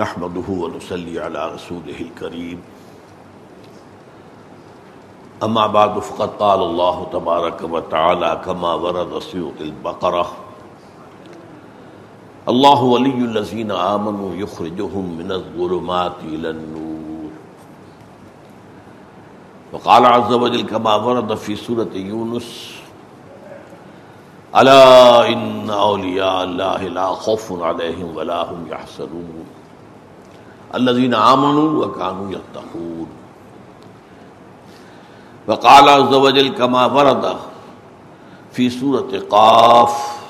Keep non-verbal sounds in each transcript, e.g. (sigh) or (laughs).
نحمده ونصلي على رسوله الكريم. أما بعد، فقد قال الله تبارك وتعالى كما ورد سورة البقرة الله ولي الذين آمنوا يخرجهم من الظلمات إلى النور. وقال عز وجل كما ورد في سورة يونس ألا إن أولياء الله لا خوف عليهم ولا هم يحسنون اللہ يحزنون الذين آمنوا وكانوا يتقون. وقال عز وجل كما ورد في سورة قاف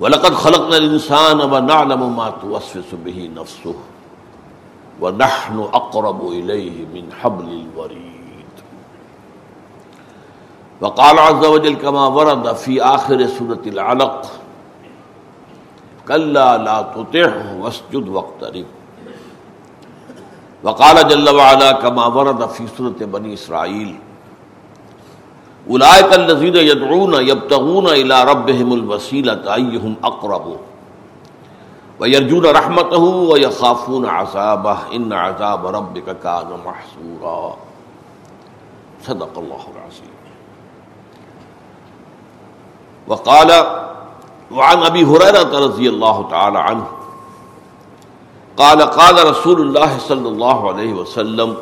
ولقد خلقنا الإنسان ونعلم ما توسوس به نفسه ونحن أقرب إليه من حبل الوريد. وقال عز وجل كما ورد في آخر سورة العلق كلا لا تطعه واسجد واقترب. وقال جل وعلا كما ورد في سورة بني إسرائيل، أولئك الذين يدعون يبتغون إلى ربهم الوسيلة، أيهم أقرب؟ ويرجون رحمته ويخافون عذابه، إن عذاب ربك كان محسورا صدق الله العظيم. وقال وعن أبي هريرة رضي الله تعالى عنه قال قال رسول الله صلى الله عليه وسلم،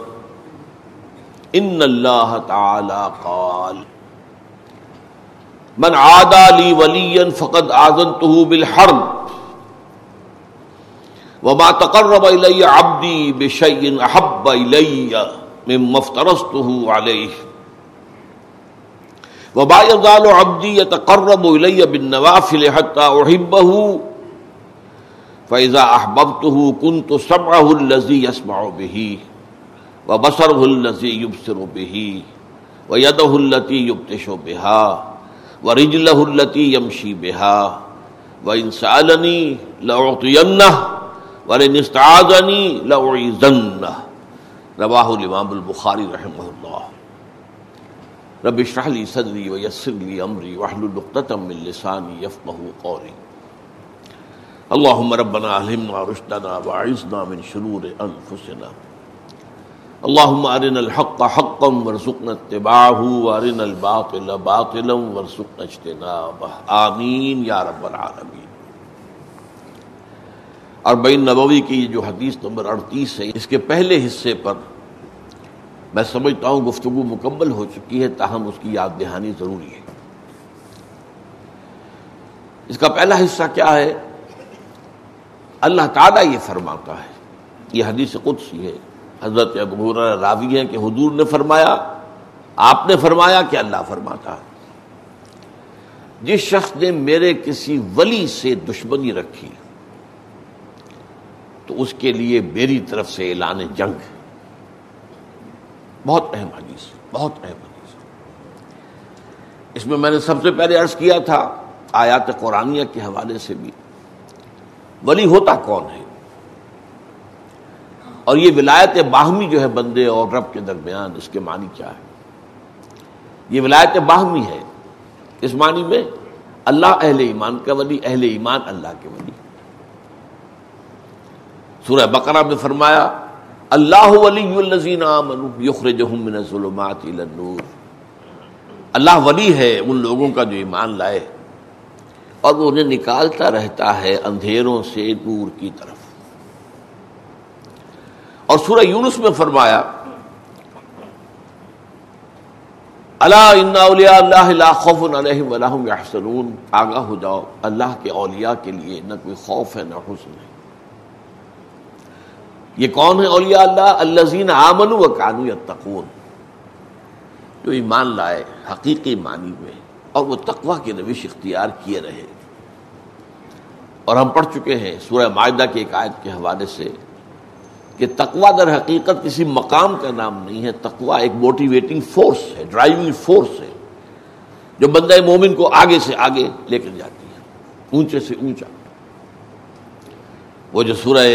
ان الله تعالى قال، من عادى لي وليا فقد آذنته بالحرب، وما تقرب إلي عبدي بشيء أحب إلي مما افترضته عليه وما يزال عبدي يتقرب إلي بالنوافل حتى أحبه فیضا احبب تو کن تو سب فإذا أحببته كنت سمعه الذي يسمع به وبصره الذي يبصر به ويده التي يبتش بها ورجله التي يمشي بها وإن سألني لأعطينه ولن استعاذني لأعيذنه رواه الإمام البخاري رحمه الله رب اشرح لي صدري ويسر لي أمري واحلل عقدة من لساني يفقهوا قولي اللهم ربنا علمنا رشدنا وعزنا من شرور انفسنا. اللهم ارنا الحق حقا وارزقنا اتباعه وارنا الباطل باطلا وارزقنا اجتنابه. آمین یا رب العالمین. اربعین نبوی کی جو حدیث نمبر اڑتیس ہے، اس کے پہلے حصے پر میں سمجھتا ہوں گفتگو مکمل ہو چکی ہے، تاہم اس کی یاد دہانی ضروری ہے۔ اس کا پہلا حصہ کیا ہے؟ اللہ تعالیٰ یہ فرماتا ہے۔ یہ حدیث قدسی ہے۔ حضرت ابو راوی ہے کہ حضور نے فرمایا، آپ نے فرمایا کہ اللہ فرماتا ہے۔ جس شخص نے میرے کسی ولی سے دشمنی رکھی، تو اس کے لیے میری طرف سے اعلان جنگ بہت اہم حدیث، بہت اہم حدیث۔ اس میں میں نے سب سے پہلے عرض کیا تھا آیات قرآنیہ کے حوالے سے بھی۔ ولی ہوتا کون ہے؟ اور یہ ولایت باہمی جو ہے بندے اور رب کے درمیان، اس کے معنی کیا ہے؟ یہ ولایت باہمی ہے، اس معنی میں اللہ اہل ایمان کا ولی، اہل ایمان اللہ کے ولی۔ سورہ بقرہ میں فرمایا، اللہ ولی الزین من الظلمات الى النور۔ اللہ ولی ہے ان لوگوں کا جو ایمان لائے۔ اور وہ انہیں نکالتا رہتا ہے اندھیروں سے نور کی طرف۔ اور سورہ یونس میں فرمایا اللہ اللہ خوف یحسنون آگاہ ہو جاؤ، اللہ کے اولیاء کے لیے نہ کوئی خوف ہے، نہ حسن ہے۔ یہ کون ہے اولیاء اللہ؟ اللہ آمن و کانو یا جو ایمان لائے، حقیقی معنی میں اور وہ تقوا کی روش اختیار کیے رہے۔ اور ہم پڑھ چکے ہیں سورہ معاہدہ کی ایک آیت کے حوالے سے کہ تقوا در حقیقت کسی مقام کا نام نہیں ہے۔ تقوا ایک موٹیویٹنگ فورس ہے ڈرائیونگ فورس ہے، جو بندہ مومن کو آگے سے آگے لے کر جاتی ہے۔ اونچے سے اونچا۔ وہ جو سورہ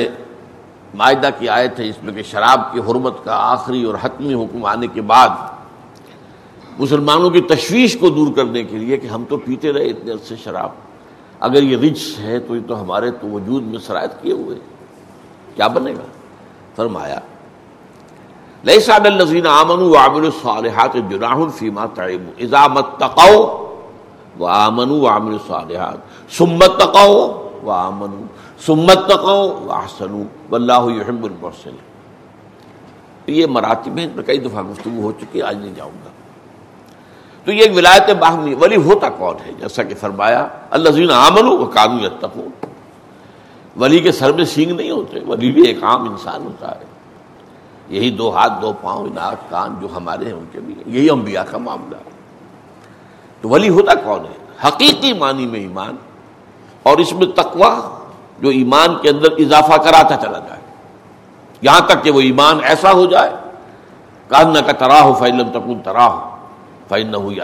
معاہدہ کی آیت ہے، اس میں کہ شراب کی حرمت کا آخری اور حتمی حکم آنے کے بعد مسلمانوں کی تشویش کو دور کرنے کے لیے کہ ہم تو پیتے رہے اتنے عرصے شراب۔ اگر یہ رچ ہے تو یہ تو ہمارے تو وجود میں شرائط کیے ہوئے کیا بنے گا؟ فرمایا لئی ساد الزین آمن و عامر الصالحات جناح فیما تعیم ازامت تقو و آمن و عامر الصالحات۔ سمت تقو و آمن سمت تقو و احسن واللہ یحب المرسل یہ مراتب ہیں میں کئی دفعہ گفتگو ہو چکی آج نہیں جاؤں گا۔ تو یہ ایک ولایت باہمی ولی ہوتا کون ہے؟ جیسا کہ فرمایا اللہ زین آمن و قانون تقو ولی کے سر میں سینگ نہیں ہوتے، ولی بھی ایک عام انسان ہوتا ہے۔ یہی دو ہاتھ، دو پاؤں ناک کان جو ہمارے ہیں، ان کے بھی یہی انبیاء کا معاملہ ہے۔ تو ولی ہوتا کون ہے؟ حقیقی معنی میں ایمان، اور اس میں تقوا جو ایمان کے اندر اضافہ کراتا چلا جائے۔ یہاں تک کہ وہ ایمان ایسا ہو جائے کان کا تراہ ہو فیلم تکن تراہ ہو فائن ہوئی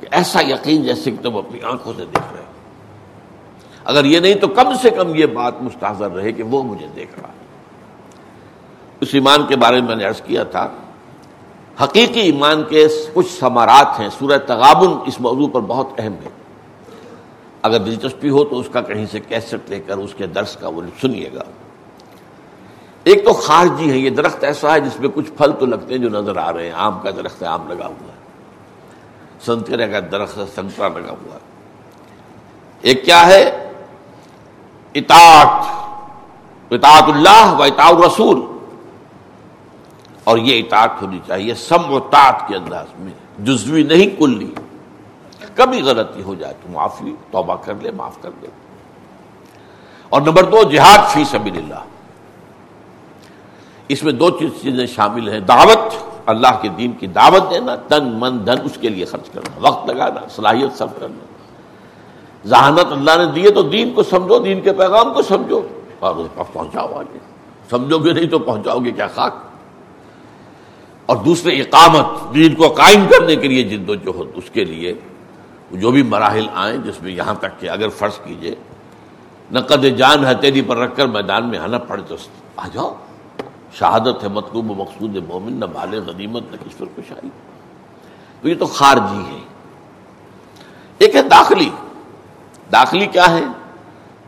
کہ ایسا یقین جیسے کہ تم اپنی آنکھوں سے دیکھ رہے ہو۔ اگر یہ نہیں تو کم سے کم یہ بات مستحضر رہے کہ وہ مجھے دیکھ رہا اس ایمان کے بارے میں میں نے عرض کیا تھا، حقیقی ایمان کے کچھ ثمارات ہیں، سورہ تغابن اس موضوع پر بہت اہم ہے۔ اگر دلچسپی ہو تو اس کا کہیں سے کیسٹ لے کر اس کے درس کا وہ سنیے گا۔ ایک تو خارجی ہے، یہ درخت ایسا ہے جس میں کچھ پھل تو لگتے ہیں جو نظر آ رہے ہیں، آم کا درخت ہے، آم لگا ہوا ہے۔ سنترے کا درخت سنترا لگا ہوا ہے۔ ایک کیا ہے؟ اطاعت۔ اطاعت اللہ و اطاع رسول اور یہ اطاعت ہونی چاہیے، سم و تاط کے انداز میں۔ جزوی نہیں کلی۔ کبھی غلطی ہو جائے تو معافی، توبہ کر لے، معاف کر دے اور نمبر دو، جہاد فی سبیل اللہ۔ اس میں دو چیزیں شامل ہیں، دعوت۔ اللہ کے دین کی دعوت دینا، تن من دھن اس کے لیے خرچ کرنا، وقت لگانا، صلاحیت سب کرنا۔ ذہانت اللہ نے دیے تو دین کو سمجھو، دین کے پیغام کو سمجھو۔ اور پہنچاؤ آگے۔ سمجھو گے نہیں تو پہنچاؤ گے کیا خاک؟ اور دوسرے، اقامت، دین کو قائم کرنے کے لیے جد و جہد۔ اس کے لیے جو بھی مراحل آئیں، جس میں یہاں تک کہ اگر فرض کیجیے، نقد جان ہتھیلی پر رکھ کر میدان میں آنا پڑ تو آ جاؤ۔ شہادت ہے مطلوب و مقصود مومن، نہ مال غنیمت، نہ کشور کشائی۔ تو یہ تو خارجی ہے۔ ایک ہے داخلی۔ داخلی کیا ہے؟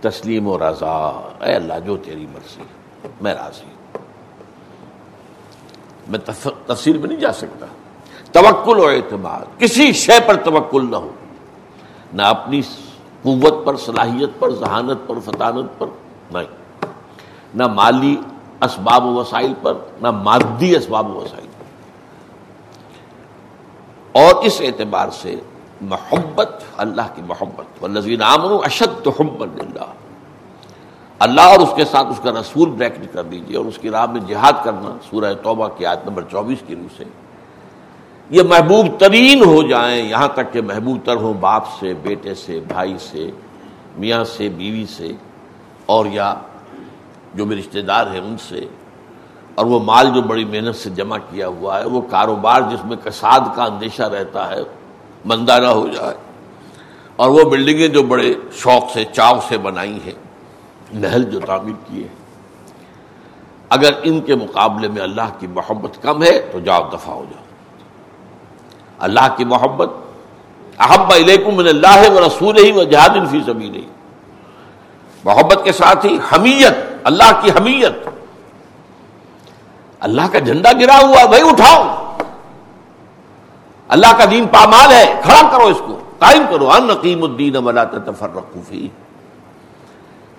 تسلیم و رضا۔ اے اللہ، جو تیری مرضی، میں راضی میں تفصیل میں نہیں جا سکتا۔ توکل و اعتماد۔ کسی شے پر توکل نہ ہو۔ نہ اپنی قوت پر، صلاحیت پر، ذہانت پر، فطانت پر، نہیں۔ نہ مالی اسباب و وسائل پر، نہ مادی اسباب و وسائل پر۔ اور اس اعتبار سے محبت، اللہ کی محبت، والذین آمنوا اشد حبا للہ۔ اللہ اور اس کے ساتھ اس کا رسول بریکٹ کر دیجیے اور اس کی راہ میں جہاد کرنا، سورہ توبہ کی آیت نمبر چوبیس کی روح سے۔ یہ محبوب ترین ہو جائیں، یہاں تک کہ محبوب تر ہوں باپ سے، بیٹے سے، بھائی سے، میاں سے، بیوی سے، اور یا جو بھی رشتہ دار ہیں ان سے، اور وہ مال جو بڑی محنت سے جمع کیا ہوا ہے، وہ کاروبار جس میں کساد کا اندیشہ رہتا ہے مندہ نہ ہو جائے۔ اور وہ بلڈنگیں جو بڑے شوق سے، چاو سے بنائی ہیں محل جو تعمیر کیے ہیں اگر ان کے مقابلے میں اللہ کی محبت کم ہے، تو جاؤ دفاع ہو جاؤ۔ اللہ کی محبت، احب علیکم من اللہ و رسول ہی و جہاد فی سبھی نہیں محبت کے ساتھ ہی حمیت، اللہ کی حمیت۔ اللہ کا جھنڈا گرا ہوا، بھائی اٹھاؤ۔ اللہ کا دین پامال ہے، کھڑا کرو اس کو۔ قائم کرو۔ ان نقیم الدین ولا تفرقوا فی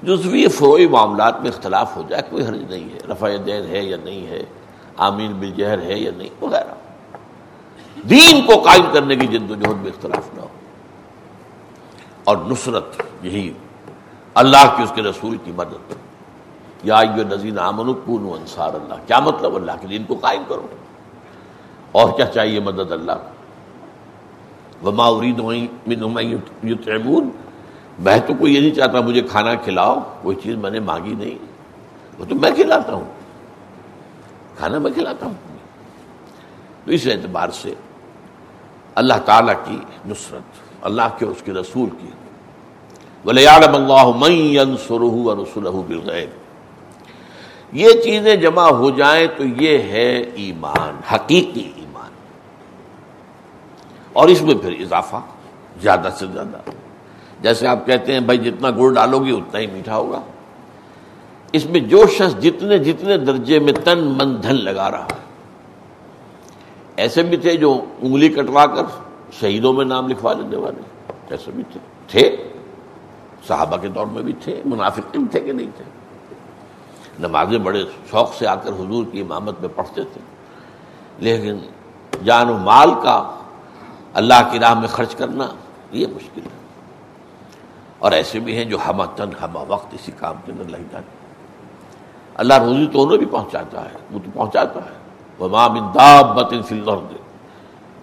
جزوی فروئی معاملات میں اختلاف ہو جائے، کوئی حرج نہیں ہے۔ رفع دین ہے یا نہیں ہے، آمین بالجہر ہے یا نہیں، وغیرہ۔ دین کو قائم کرنے کی جد و جہد میں اختلاف نہ ہو۔ اور نصرت، یہی اللہ کی اس کے رسول کی مدد۔ یا نذین امن کون انصار اللہ۔ کیا مطلب اللہ کے دین کو قائم کرو۔ اور کیا چاہیے مدد اللہ وما ارید یتعمون میں تو کوئی یہ نہیں چاہتا مجھے کھانا کھلاؤ، کوئی چیز میں نے مانگی نہیں۔ وہ تو میں کھلاتا ہوں۔ کھانا میں کھلاتا ہوں۔ تو اس اعتبار سے اللہ تعالی کی نصرت، اللہ کے اس کے رسول کی۔ ولیعلم اللہ من ينصرہ ورسولہ بالغیب یہ چیزیں جمع ہو جائیں تو یہ ہے ایمان، حقیقی ایمان۔ اور اس میں پھر اضافہ زیادہ سے زیادہ۔ جیسے آپ کہتے ہیں، بھائی جتنا گڑ ڈالو گی اتنا ہی میٹھا ہوگا۔ اس میں جو شخص جتنے جتنے درجے میں تن من دھن لگا رہا ہے، ایسے بھی تھے جو انگلی کٹوا کر شہیدوں میں نام لکھوا لینے والے، ایسے بھی تھے تھے۔ صحابہ کے دور میں بھی تھے منافق تھے کہ نہیں تھے۔ نمازیں بڑے شوق سے آ کر حضور کی امامت میں پڑھتے تھے۔ لیکن جان و مال کا اللہ کی راہ میں خرچ کرنا یہ مشکل ہے۔ اور ایسے بھی ہیں جو ہما تن ہما وقت اسی کام کے اندر لگ جاتے اللہ روزی تو انہیں بھی پہنچاتا ہے، وہ تو پہنچاتا ہے۔ وہ مام دابت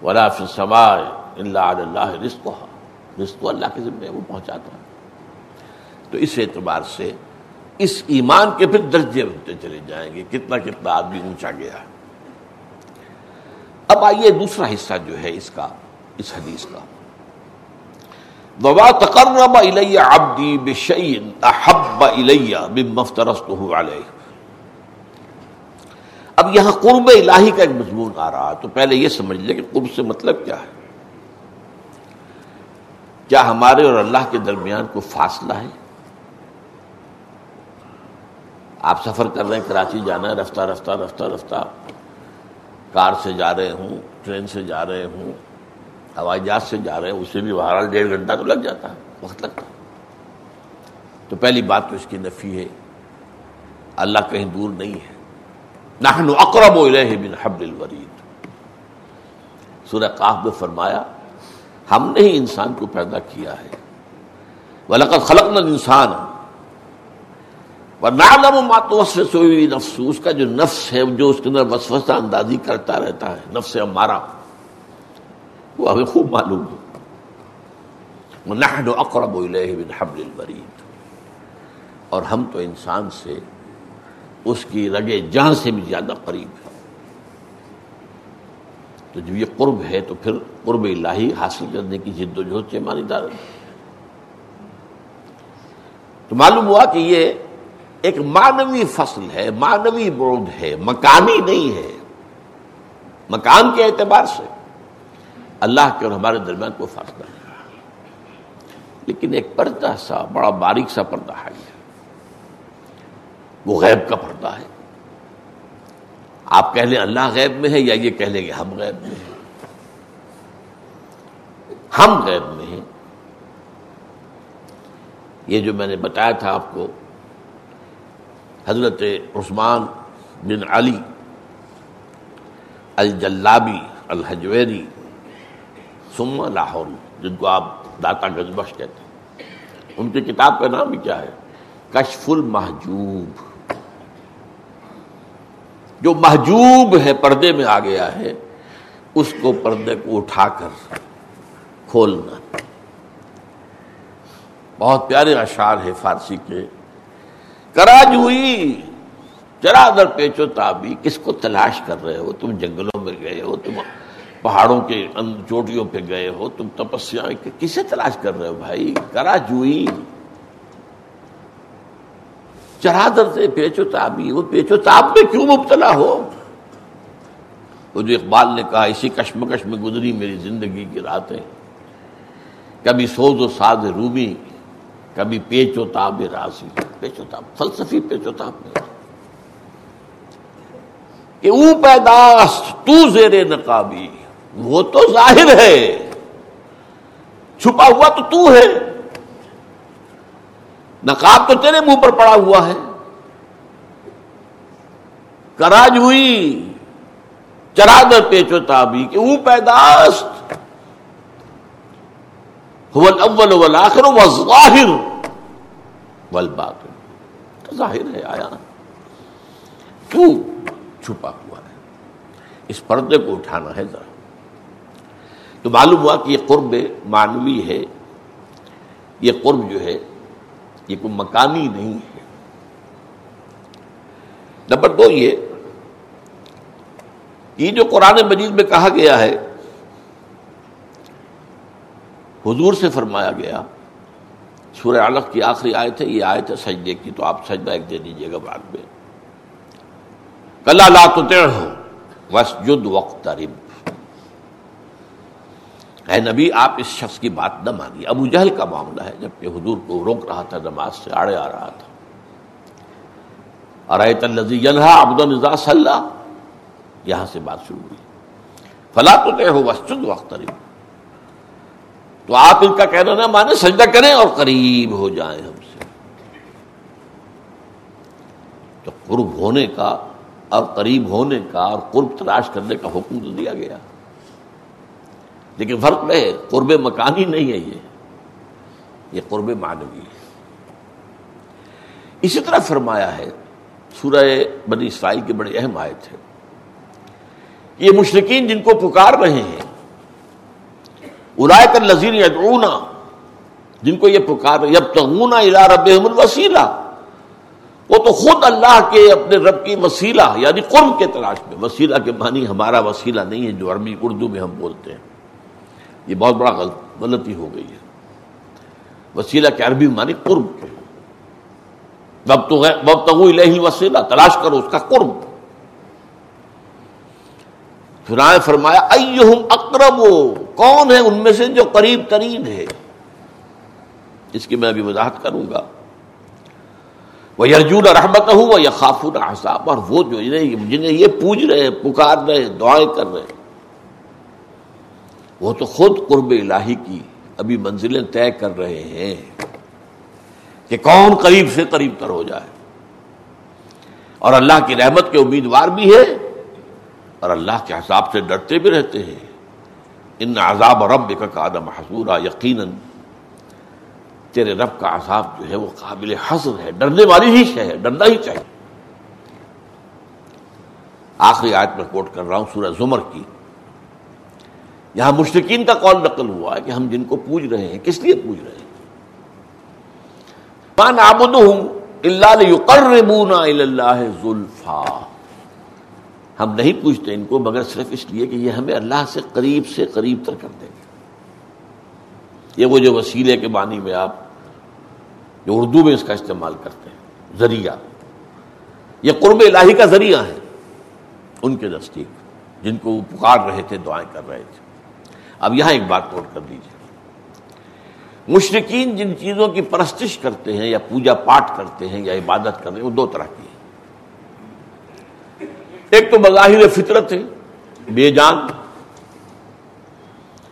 ولا فی السماء الا علی اللہ رزقها۔ رزق اللہ کے ذمہ وہ پہنچاتا ہے۔ تو اس اعتبار سے اس ایمان کے پھر درجے ہوتے چلے جائیں گے، کتنا کتنا آدمی اونچا گیا۔ ہے اب آئیے دوسرا حصہ جو ہے اس کا، اس حدیث کا۔ وبا تقرب الیہ عبدی بشیء احب الیہ مما افترضته علیہ اب یہاں قرب الہی کا ایک مضمون آ رہا تو پہلے یہ سمجھ لیں کہ قرب سے مطلب کیا ہے۔ کیا ہمارے اور اللہ کے درمیان کوئی فاصلہ ہے؟ آپ سفر کر رہے ہیں، کراچی جانا ہے، رفتہ رفتہ رفتہ رفتہ۔ کار سے جا رہے ہوں، ٹرین سے جا رہے ہوں، ہوائی جہاز سے جا رہے ہیں اسے بھی بہرحال ڈیڑھ گھنٹہ تو لگ جاتا ہے، وقت لگتا ہے۔ تو پہلی بات تو اس کی نفی ہے، اللہ کہیں دور نہیں ہے۔ نحن اقرب الیہ من حبل الورید۔ سورہ قاف میں فرمایا، ہم نے ہی انسان کو پیدا کیا ہے۔ وَلَقَدْ خَلَقْنَا الْإِنسَانَ ہوئی نفس اس کا جو نفس ہے، جو اس کے اندر وسوسہ اندازی کرتا رہتا ہے، نفس ہمارا، وہ ہمیں خوب معلوم ہے۔ اقرب الیہ من حبل الورید اور ہم تو انسان سے اس کی رگے جہاں سے بھی زیادہ قریب ہے تو جب یہ قرب ہے، تو پھر قرب الہی حاصل کرنے کی جد و جہد سے مانی دار تو معلوم ہوا کہ یہ ایک مانوی فصل ہے مانوی برود ہے مکانی نہیں ہے۔ مکان کے اعتبار سے اللہ کے اور ہمارے درمیان کو فاصلہ ہے لیکن ایک پردہ سا، بڑا باریک سا پردہ ہے۔ وہ غیب کا پردہ ہے۔ آپ کہہ لیں اللہ غیب میں ہے یا یہ کہہ لیں کہ ہم غیب میں ہیں۔ ہم غیب میں ہیں۔ یہ جو میں نے بتایا تھا آپ کو حضرت عثمان بن علی، الجلابی، الحجویری سما لاہور، جن کو آپ داتا گزبش کہتے ہیں۔ ان کی کتاب کا نام بھی کیا ہے؟ کشف المحجوب۔ جو محجوب ہے، پردے میں آ گیا ہے، اس کو پردے کو اٹھا کر کھولنا۔ بہت پیارے اشعار ہے فارسی کے۔ کراج ہوئی۔ چرا در پیچو تابی، کس کو تلاش کر رہے ہو؟ تم جنگلوں میں گئے ہو، تم پہاڑوں کے چوٹیوں پہ گئے ہو، تم تپسیا کسے تلاش کر رہے ہو بھائی؟ کرا جوئی چرادر سے پیچو تابی، وہ پیچو تاب میں کیوں مبتلا ہو؟ وہ جو اقبال نے کہا، اسی کشمکش میں گزری میری زندگی کی راتیں۔ کبھی سوز و ساز رومی کبھی پیچ و تاب راسی پیچ و تاب، فلسفی پیچ و تاب میں کہ او پیداست تو زیر نقابی۔ وہ تو ظاہر ہے۔ چھپا ہوا تو تو ہے۔ نقاب تو تیرے منہ پر پڑا ہوا ہے۔ کراج ہوئی چرادر پیچو تابی کہ وہ پیداست الاول والآخر والظاہر والباطن. تو ظاہر ہے آیا کیوں چھپا ہوا ہے؟ اس پردے کو اٹھانا ہے ذرا. تو معلوم ہوا کہ یہ قرب معنوی ہے. یہ قرب جو ہے، یہ کوئی مکانی نہیں ہے. نمبر دو یہ یہ جو قرآن مجید میں کہا گیا ہے حضور سے فرمایا گیا، سورہ علق کی آخری آیت ہے، یہ آیت ہے سجدے کی، تو آپ سجدہ ایک دے دیجیے گا بعد میں۔ کلا لا ہو وسجد وقت اے نبی، آپ اس شخص کی بات نہ مانیے۔ ابو جہل کا معاملہ ہے جبکہ حضور کو روک رہا تھا، نماز سے آڑے آ رہا تھا۔ ابدا صلاح یہاں سے بات شروع ہوئی۔ فلا تو ہو وسجد وقت رب تو آپ ان کا کہنا نہ مانے سجدہ کریں اور قریب ہو جائیں ہم سے۔ تو قرب ہونے کا اور قریب ہونے کا اور قرب تلاش کرنے کا حکم تو دیا گیا۔ لیکن فرق میں ہے قرب مکانی نہیں ہے یہ۔ یہ قرب معنوی ہے۔ اسی طرح فرمایا ہے، سورہ بنی اسرائیل کے بڑے اہم آئے تھے یہ مشرقین جن کو پکار رہے ہیں کر لذیر یدعونا، جن کو یہ پکار جب تغونا الا رب الوسیلہ۔ وہ تو خود اللہ کے اپنے رب کی وسیلہ یعنی قرب کے تلاش میں۔ وسیلہ کے معنی ہمارا وسیلہ نہیں ہے، جو عربی، اردو میں ہم بولتے ہیں۔ یہ بہت بڑا غلط غلطی ہو گئی ہے۔ وسیلہ کے عربی معنی قرب وب تو وسیلہ تلاش کرو اس کا قرب۔ پھر فرمایا، ایہم اقرب کون ہے ان میں سے جو قریب ترین ہے؟ اس کی میں ابھی وضاحت کروں گا۔ وہ یرجون رحمت ہوں وہ یا احساب اور وہ جو جنہیں یہ پوج رہے پکار رہے دعائیں کر رہے وہ تو خود قرب الہی کی ابھی منزلیں طے کر رہے ہیں کہ کون قریب سے قریب تر ہو جائے۔ اور اللہ کی رحمت کے امیدوار بھی ہے اور اللہ کے حساب سے ڈرتے بھی رہتے ہیں۔ ان عذاب رب کا آدم حضورہ یقیناً تیرے رب کا عذاب جو ہے وہ قابل حضر ہے۔ ڈرنے والی ہی شے ہے، ڈرنا ہی چاہیے۔ آخری آیت میں کوٹ کر رہا ہوں، سورہ زمر کی۔ یہاں مشرقین کا قول نقل ہوا ہے کہ ہم جن کو پوج رہے ہیں، کس لیے پوج رہے ہیں؟ مان آبد ہوں اللہ اللہ ذوالفا ہم نہیں پوچھتے ان کو، مگر صرف اس لیے کہ یہ ہمیں اللہ سے قریب سے قریب تر کر دیں گے۔ یہ وہ جو وسیلے کے معنی میں آپ جو اردو میں اس کا استعمال کرتے ہیں، ذریعہ۔ یہ قرب الہی کا ذریعہ ہے ان کے نزدیک، جن کو وہ پکار رہے تھے، دعائیں کر رہے تھے۔ اب یہاں ایک بات نوٹ کر دیجیے مشرقین جن چیزوں کی پرستش کرتے ہیں یا پوجا پاٹ کرتے ہیں یا عبادت کرتے ہیں، وہ دو طرح کی ہے ایک تو مظاہر فطرت ہے، بے جان۔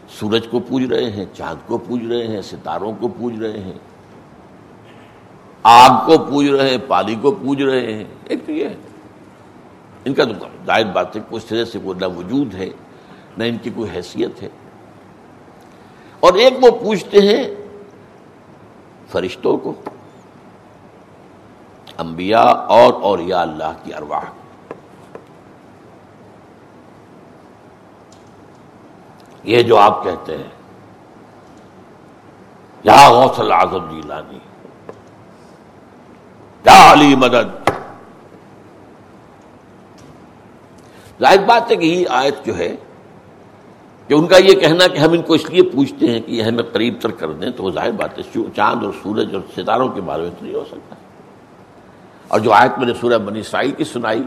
سورج کو پوج رہے ہیں، چاند کو پوج رہے ہیں، ستاروں کو پوج رہے ہیں۔ آگ کو پوج رہے ہیں، پانی کو پوج رہے ہیں۔ ایک تو یہ ہے۔ ان کا تو ظاہر بات ہے، کوئی طرح سے کوئی نہ وجود ہے، نہ ان کی کوئی حیثیت ہے۔ اور ایک وہ پوچھتے ہیں فرشتوں کو، انبیاء اور اور یا اللہ کی ارواح یہ جو آپ کہتے ہیں۔ یا غوث العظم جیلانی یا علی مدد۔ ظاہر بات ہے کہ یہ آیت جو ہے کہ ان کا یہ کہنا کہ ہم ان کو اس لیے پوچھتے ہیں کہ یہ ہمیں قریب تر کر دیں تو وہ ظاہر بات ہے چاند اور سورج اور ستاروں کے بارے میں تو نہیں ہو سکتا۔ اور جو آیت میں نے سورہ بنی اسرائیل کی سنائی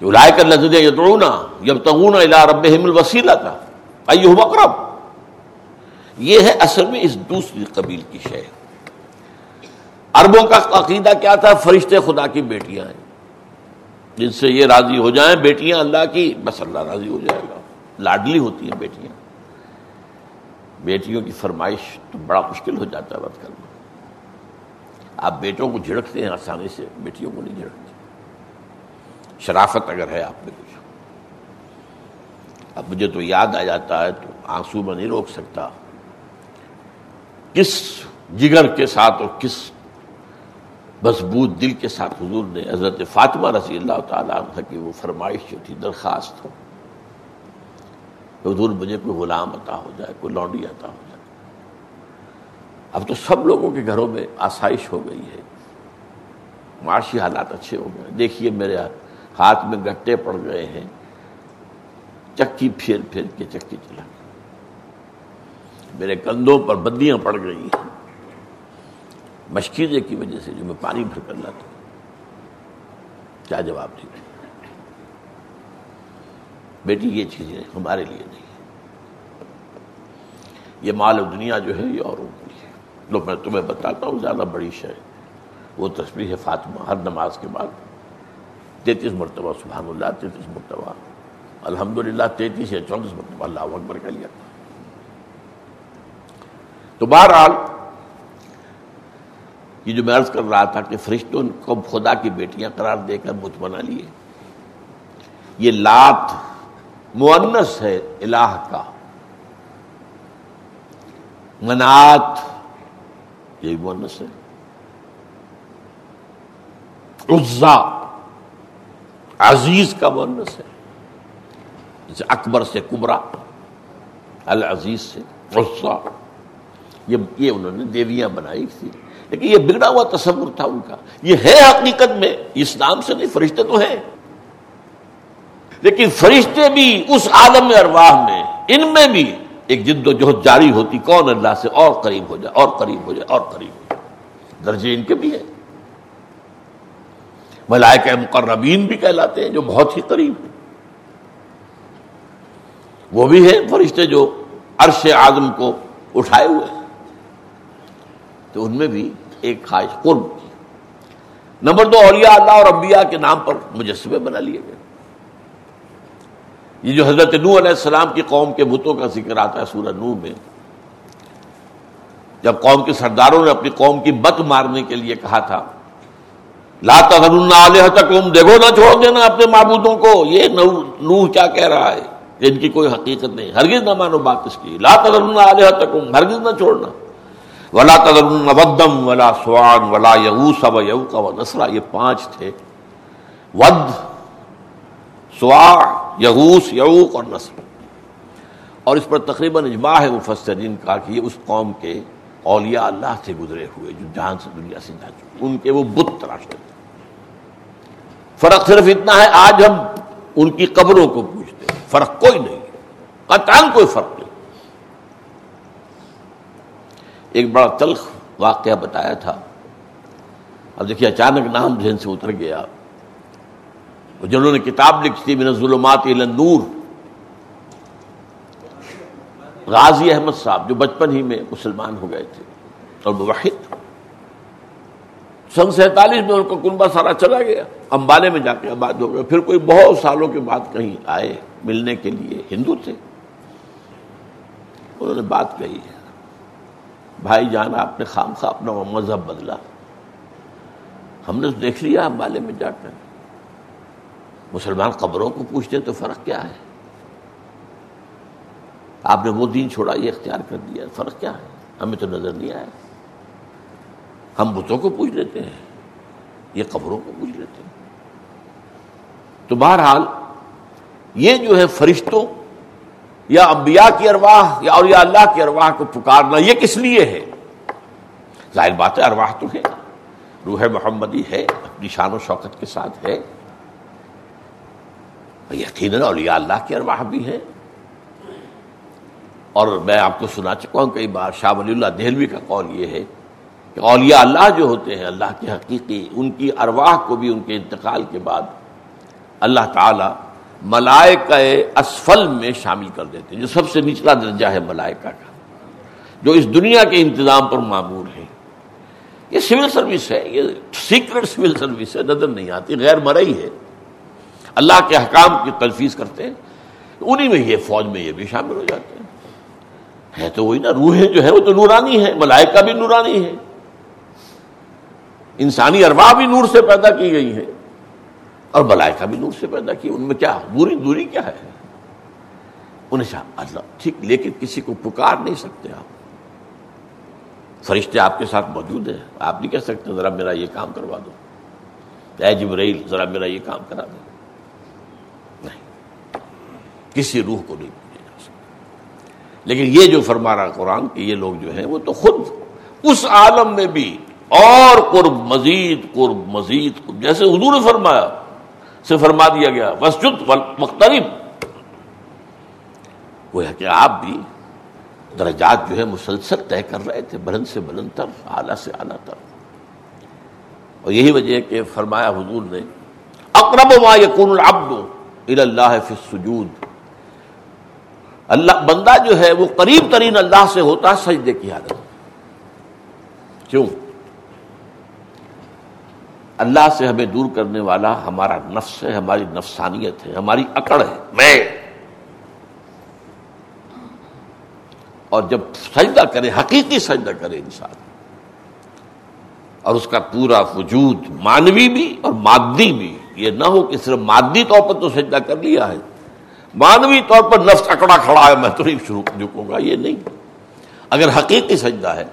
کہ لائے کر لذد یدعونا جب تغون الا رب الوسیلہ تھا ایو اقرب. یہ ہے اصل میں اس دوسری قبیل کی شے. عربوں کا عقیدہ کیا تھا؟ فرشتے خدا کی بیٹیاں ہیں. جن سے یہ راضی ہو جائیں، بیٹیاں اللہ کی، بس اللہ راضی ہو جائے گا. لاڈلی ہوتی ہیں بیٹیاں. بیٹیوں کی فرمائش تو بڑا مشکل ہو جاتا ہے بات کرنا. آپ بیٹوں کو جھڑکتے ہیں آسانی سے، بیٹیوں کو نہیں جھڑکتے. شرافت اگر ہے آپ میں کچھ اب مجھے تو یاد آ جاتا ہے تو آنسو میں نہیں روک سکتا۔ کس جگر کے ساتھ اور کس مضبوط دل کے ساتھ حضور نے حضرت فاطمہ رضی اللہ تعالیٰ عنہ کی وہ فرمائش جو تھی درخواست ہو۔ حضور مجھے کوئی غلام عطا ہو جائے، کوئی لانڈی عطا ہو جائے۔ اب تو سب لوگوں کے گھروں میں آسائش ہو گئی ہے۔ معاشی حالات اچھے ہو گئے۔ دیکھیے میرے ہاتھ میں گٹے پڑ گئے ہیں، چکی پھیر پھیر کے چکی چلا میرے کندھوں پر بدیاں پڑ گئی ہیں۔ مشکیزے کی وجہ سے جو میں پانی بھر کر لاتا ہوں۔ کیا جواب دیں بیٹی، یہ چیزیں ہمارے لیے نہیں یہ مال و دنیا جو ہے، یہ اوروں کے لیے۔ لو میں تمہیں بتاتا ہوں، زیادہ بڑی شے۔ وہ تصویر ہے فاطمہ، ہر نماز کے بعد۔ تینتیس مرتبہ، سبحان اللہ، تینتیس مرتبہ۔ الحمد للہ تینتیس یا چونتیس مرتبہ، اللہ اکبر کا لیا تو بہرحال، یہ جو میں عرض کر رہا تھا کہ فرشتوں کو خدا کی بیٹیاں قرار دے کر مجھ بنا لیے، یہ لات مونس ہے الہ کا۔ منات یہ مونس ہے۔ عزا عزیز کا مونس ہے۔ جیسے اکبر سے کبرا، العزیز سے عزا۔ یہ انہوں نے دیویاں بنائی تھی۔ لیکن یہ بگڑا ہوا تصور تھا ان کا۔ یہ ہے حقیقت میں اسلام سے نہیں، فرشتے تو ہیں۔ لیکن فرشتے بھی اس عالم ارواح میں، ان میں بھی ایک جد و جہد جاری ہوتی، کون اللہ سے اور قریب ہو جائے، اور قریب ہو جائے، اور قریب ہو جائے۔ درجے ان کے بھی ہیں۔ ملائکہ مقربین بھی کہلاتے ہیں جو بہت ہی قریب وہ بھی ہے فرشتے جو عرش آدم کو اٹھائے ہوئے ہیں۔ تو ان میں بھی ایک خواہش قرب نمبر دو، اولیاء اللہ اور انبیاء کے نام پر مجسمے بنا لیے گئے۔ یہ جو حضرت نو علیہ السلام کی قوم کے بتوں کا ذکر آتا ہے سورہ نو میں، جب قوم کے سرداروں نے اپنی قوم کی بت مارنے کے لیے کہا تھا لا تغر تک دیکھو نہ چھوڑ دینا اپنے معبودوں کو۔ یہ نو کیا کہہ رہا ہے؟ ان کی کوئی حقیقت نہیں۔ ہرگز نہ مانو بات اس کی۔ لا تغر تک ہرگز نہ چھوڑنا۔ ولا ودم ولا سوان ولا یوس و یو کا و نسرا یہ پانچ تھے۔ ود، سوا یغوس یعوق اور نسر اور اس پر تقریباً اجماع ہے مفسرین کا کہ یہ اس قوم کے اولیاء اللہ سے گزرے ہوئے، جو جہان سے دنیا سے جا چکے ان کے وہ بت تراشتے تھے فرق صرف اتنا ہے، آج ہم ان کی قبروں کو پوچھتے ہیں۔ فرق کوئی نہیں قطعاً کوئی فرق نہیں۔ ایک بڑا تلخ واقعہ بتایا تھا۔ اب دیکھیے، اچانک نام ذہن سے اتر گیا۔ جنہوں نے کتاب لکھی تھی، من ظلمات نور غازی احمد صاحب جو بچپن ہی میں مسلمان ہو گئے تھے اور موحد۔ سن سینتالیس میں ان کا کنبا سارا چلا گیا۔ امبالے میں جا کے آباد ہو گیا پھر کوئی بہت سالوں کے بعد کہیں آئے ملنے کے لیے ہندو تھے۔ انہوں نے بات کہی ہے۔ بھائی جان، آپ نے خام خواہ اپنا مذہب بدلا۔ ہم نے دیکھ لیا امبالے میں جا کر۔ مسلمان قبروں کو پوچھتے تو فرق کیا ہے؟ آپ نے وہ دین چھوڑا، یہ اختیار کر دیا، فرق کیا ہے؟ ہمیں تو نظر نہیں آیا۔ ہم بتوں کو پوچھ لیتے ہیں، یہ قبروں کو پوچھ لیتے ہیں۔ تو بہرحال، یہ جو ہے فرشتوں، یا انبیاء کی ارواح، یا اور یا اللہ کی ارواح کو پکارنا، یہ کس لیے ہے؟ ظاہر بات ہے، ارواح تو ہے۔ روح محمدی ہے، اپنی شان و شوکت کے ساتھ ہے۔ یقیناً اولیاء اللہ کی ارواح بھی ہے اور میں آپ کو سنا چکا ہوں کئی بار شاہ ولی اللہ دہلوی کا قول یہ ہے کہ اولیاء اللہ جو ہوتے ہیں، اللہ کے حقیقی، ان کی ارواح کو بھی ان کے انتقال کے بعد اللہ تعالی ملائکہ اسفل میں شامل کر دیتے ہیں، جو سب سے نچلا درجہ ہے ملائکہ کا، جو اس دنیا کے انتظام پر معمور ہے یہ سول سروس ہے، یہ سیکرٹ سول سروس ہے، نظر نہیں آتی، غیر مرئی ہے۔ اللہ کے حکام کی تلفیز کرتے ہیں، انہی میں یہ فوج میں یہ بھی شامل ہو جاتے ہیں۔ ہے تو وہی نا، روحیں جو ہے وہ تو نورانی ہے ملائکہ بھی نورانی ہے انسانی ارواح بھی نور سے پیدا کی گئی ہے اور ملائکہ بھی نور سے پیدا کی ان میں کیا دوری دوری کیا ہے؟ انہیں اللہ ٹھیک، لیکن کسی کو پکار نہیں سکتے آپ۔ فرشتے آپ کے ساتھ موجود ہیں۔ آپ نہیں کہہ سکتے ذرا میرا یہ کام کروا دو۔ اے جبرائیل، ذرا میرا یہ کام کرا دو۔ نہیں، کسی روح کو نہیں پوچھا جا سکتا۔ لیکن یہ جو فرما رہا قرآن کہ یہ لوگ جو ہیں وہ تو خود اس عالم میں بھی اور قرب مزید قرب مزید، قرب جیسے حضور نے فرمایا، سے فرما دیا گیا، مسجد مختلف وہ ہے کہ آپ بھی درجات جو ہے مسلسل طے کر رہے تھے، بلند سے بلند تر، اعلیٰ سے اعلیٰ تر۔ اور یہی وجہ ہے کہ فرمایا حضور نے، اقرب ما یقون العبد اللہ فی السجود۔ اللہ، بندہ جو ہے، وہ قریب ترین اللہ سے ہوتا ہے سجدے کی حالت۔ کیوں؟ اللہ سے ہمیں دور کرنے والا ہمارا نفس ہے، ہماری نفسانیت ہے، ہماری اکڑ ہے، میں۔ اور جب سجدہ کرے، حقیقی سجدہ کرے انسان، اور اس کا پورا وجود مانوی بھی اور مادی بھی، یہ نہ ہو کہ صرف مادی طور پر تو سجدہ کر لیا ہے، مانوی طور پر نفس اکڑا کھڑا ہے، میں تو نہیں شروع جھکوں گا، یہ نہیں۔ اگر حقیقی سجدہ ہے،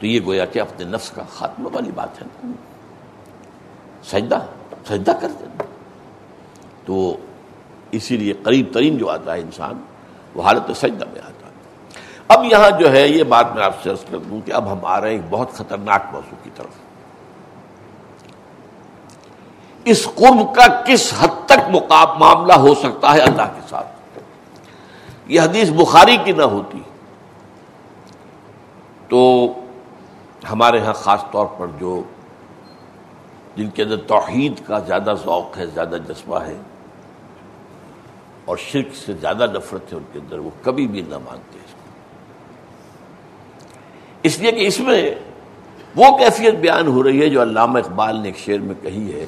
تو یہ گویا کہ اپنے نفس کا خاتمہ والی بات ہے۔ سجدہ سجدہ کر دینا تو اسی لیے قریب ترین جو آتا ہے انسان، وہ حالت سجدہ میں آتا ہے۔ اب یہاں جو ہے، یہ بات میں آپ سے عرض کر دوں کہ اب ہم آ رہے ہیں بہت خطرناک موضوع کی طرف۔ اس قرب کا کس حد تک معاملہ ہو سکتا ہے اللہ کے ساتھ؟ یہ حدیث بخاری کی نہ ہوتی۔ تو ہمارے ہاں خاص طور پر جو جن کے اندر توحید کا زیادہ ذوق ہے، زیادہ جذبہ ہے، اور شرک سے زیادہ نفرت ہے ان کے اندر، وہ کبھی بھی نہ مانتے۔ اس کو اس لیے کہ اس میں وہ کیفیت بیان ہو رہی ہے جو علامہ اقبال نے ایک شعر میں کہی ہے،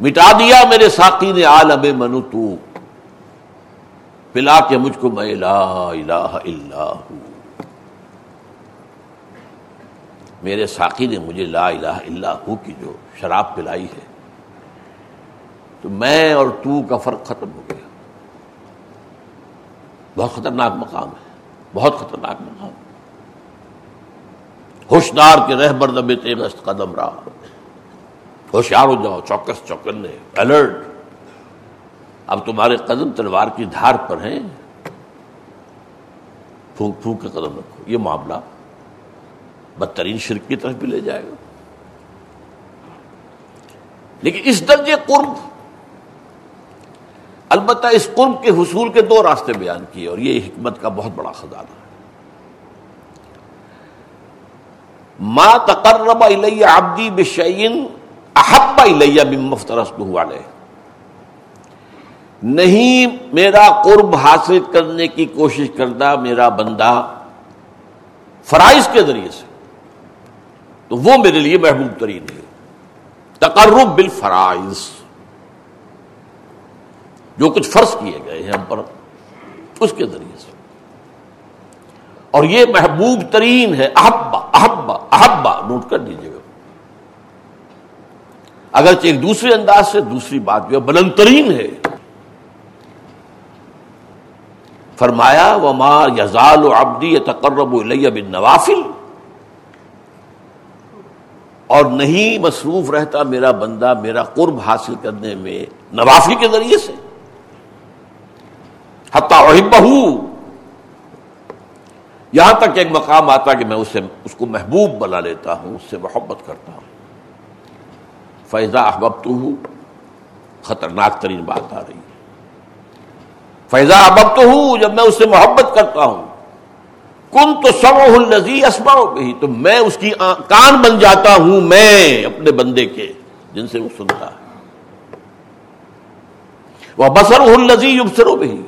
مٹا دیا میرے ساقی نے عالم منو تو، پلا کے مجھ کو میں لا الہ الا ہوں۔ میرے ساقی نے مجھے لا الہ الا ہو کی جو شراب پلائی ہے، تو میں اور تو کا فرق ختم ہو گیا۔ بہت خطرناک مقام ہے، بہت خطرناک مقام۔ ہوشدار کے رہ بردب تیرست قدم رہا ہوشیار ہو جاؤ، چوکس چوکن الرٹ اب تمہارے قدم تلوار کی دھار پر ہیں۔ پھونک پھونک کے قدم رکھو، یہ معاملہ۔ بدترین شرک کی طرف بھی لے جائے گا۔ لیکن اس درجے قرب، البتہ اس قرب کے حصول کے دو راستے بیان کیے اور یہ حکمت کا بہت بڑا خزانہ ہے۔ ما تقرب الیہ عبدی بشعین احبا الیہ بمفترست والے نہیں، میرا قرب حاصل کرنے کی کوشش کردہ میرا بندہ فرائض کے ذریعے سے تو وہ میرے لیے محبوب ترین ہے۔ تقرب بالفرائض۔ جو کچھ فرض کیے گئے ہیں ہم پر، اس کے ذریعے سے۔ اور یہ محبوب ترین ہے، احبا احبا احبا، نوٹ کر دیجیے گا اگرچہ ایک دوسرے انداز سے دوسری بات جو ہے، بلند ترین ہے۔ فرمایا، وما یزال و تقرب الیہ بن نوافل اور نہیں مصروف رہتا میرا بندہ میرا قرب حاصل کرنے میں نوافی کے ذریعے سے۔ بہو یہاں تک ایک مقام آتا کہ میں اسے، اس کو محبوب بنا لیتا ہوں، اس سے محبت کرتا ہوں۔ فیضا احباب تو ہوں خطرناک ترین بات آ رہی ہے۔ فیضا احباب تو ہوں جب میں اس سے محبت کرتا ہوں کن تو سب النزی اسما ہی تو میں اس کی کان بن جاتا ہوں میں اپنے بندے کے، جن سے وہ سنتا۔ ہے وہ بسر النزی یبسرو بھی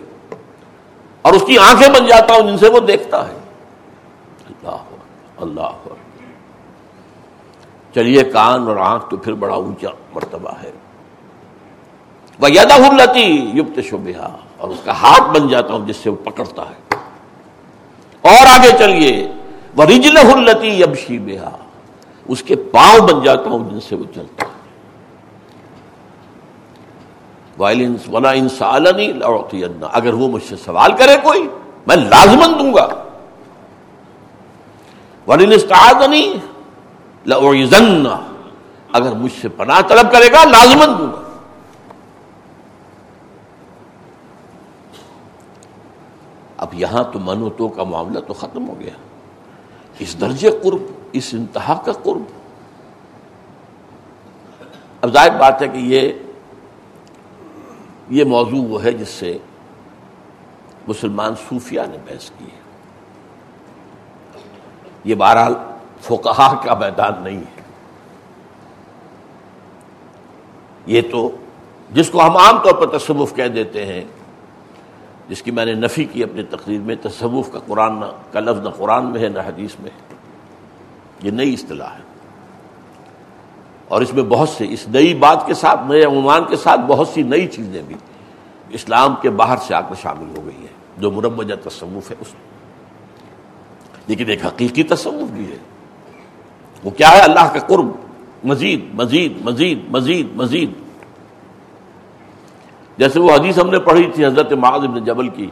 اور اس کی آنکھیں بن جاتا ہوں جن سے وہ دیکھتا ہے۔ اللہ اللہ چلیے، کان اور آنکھ تو پھر بڑا اونچا مرتبہ ہے۔ وہ یادا التی یوپت شبہ اور اس کا ہاتھ بن جاتا ہوں جس سے وہ پکڑتا ہے۔ اور آگے چلیے۔ وہ رجل التی ابشی بےحا اس کے پاؤں بن جاتا ہوں جن سے وہ چلتا ہے۔ ولا اگر وہ مجھ سے سوال کرے کوئی، میں لازمن دوں گا۔ اگر مجھ سے پناہ طلب کرے گا، لازمن دوں گا۔ اب یہاں تو من و تو کا معاملہ تو ختم ہو گیا۔ اس درجے قرب، اس انتہا کا قرب۔ اب ظاہر بات ہے کہ یہ یہ موضوع وہ ہے جس سے مسلمان صوفیہ نے بحث کی ہے۔ یہ بہرحال فوکہ کا میدان نہیں ہے۔ یہ تو جس کو ہم عام طور پر تصوف کہہ دیتے ہیں جس کی میں نے نفی کی اپنی تقریر میں، تصوف کا قرآن، کا لفظ نہ قرآن میں ہے، نہ حدیث میں ہے۔ یہ نئی اصطلاح ہے۔ اور اس میں بہت سے، اس نئی بات کے ساتھ، نئے عنوان کے ساتھ بہت سی نئی چیزیں بھی اسلام کے باہر سے آ کر شامل ہو گئی ہیں۔ جو مربجہ تصوف ہے، اس میں۔ لیکن ایک حقیقی تصوف بھی ہے۔ وہ کیا ہے؟ اللہ کا قرب۔ مزید مزید مزید مزید مزید۔ جیسے وہ حدیث ہم نے پڑھی تھی حضرت معاذ ابن جبل کی،